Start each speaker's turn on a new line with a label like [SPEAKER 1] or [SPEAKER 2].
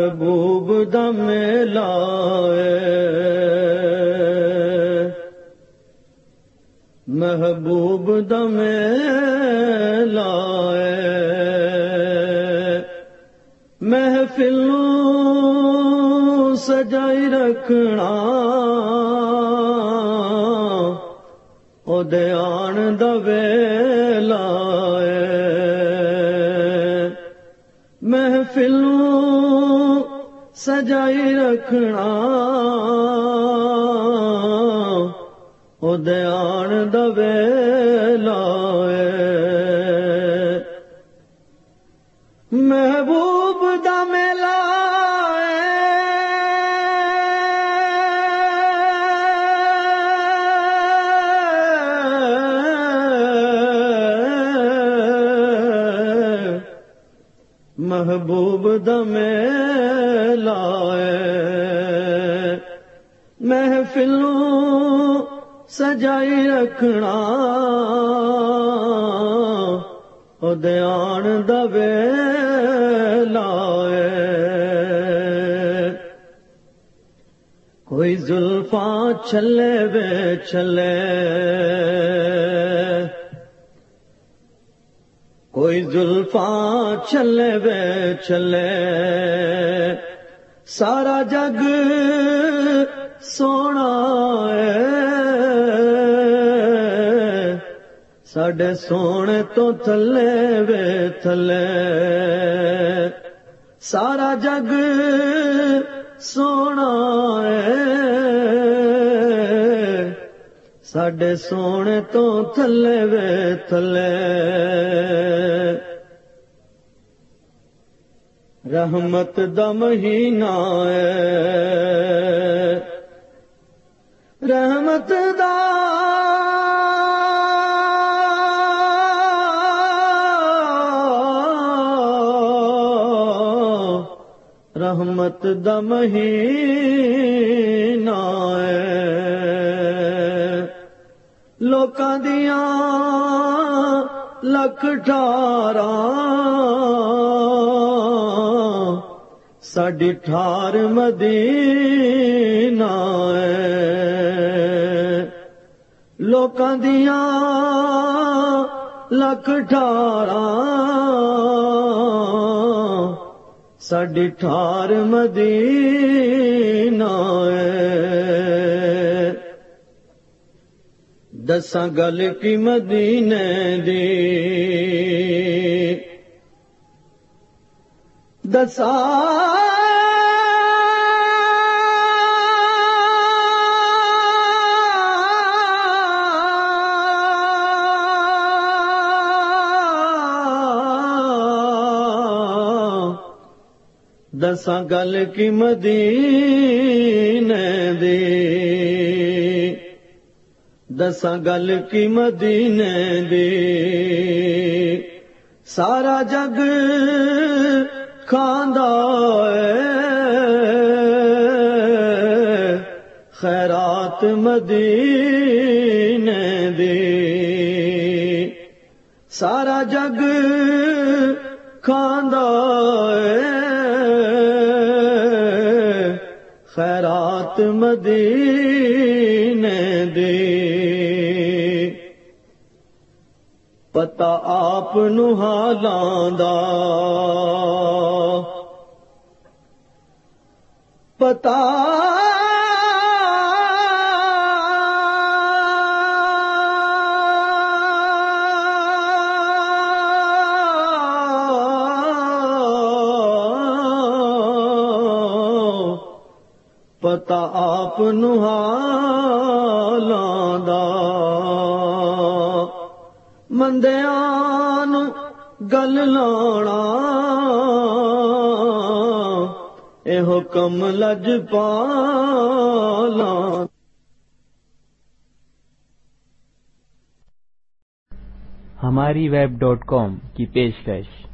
[SPEAKER 1] محبوب دم لائے۔ محبوب دم لائے۔ محفلوں سجائی رکھنا او دیان دے لائے محفلوں سجائی رکھنا او دیان دے لائے محبوب دم لائے۔ محفلوں سجائی رکھنا او دیان دے لائے کوئی زلفاں چلے وے چلے کوئی زلفاں چلے وے چلے، سارا جگ سونا ساڈے سونے تو تھلے وے تھلے، سارا جگ سونا ساڈے سونے تو تھلے وے تھلے رحمت دا مہینہ ہے۔ رحمت دا رحمت دا مہینہ ہے۔ لوکاں دیاں لکھ ٹھارا ساڈی ٹھار مدینہ ہے۔ لوکاں دیاں لکھ ٹھارا ساڈی ٹھار مدینہ دساں گل کی مدینے دی دسا دساں گل کی مدینے دی دساں گل کی مدینے دی سارا جگ کھاندا خیرات مدینے دی سارا جگ کھاندا خیرات مدینے پتا آپ حالاں پتا پتا آپ حالاں مندیاں گل لانا یہ حکم لج پالا
[SPEAKER 2] ہماری ویب ڈاٹ کام کی پیشکش